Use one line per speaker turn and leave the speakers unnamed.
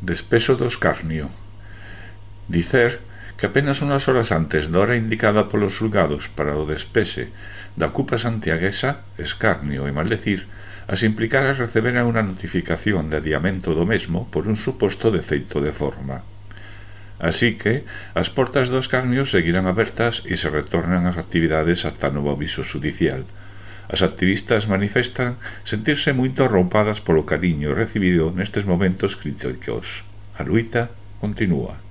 despeso do escarnio. Dicer que apenas unhas horas antes da hora indicada polos xulgados para o despexe da cupa santiaguesa, escarnio e maldecir, as implicadas receberan unha notificación de adiamento do mesmo por un suposto defeito de forma. Así que as portas dos escarnio seguirán abertas e se retornan as actividades ata novo aviso judicial, As activistas manifestan sentirse moito arroupadas polo cariño recibido nestes momentos críticos. A luita continúa.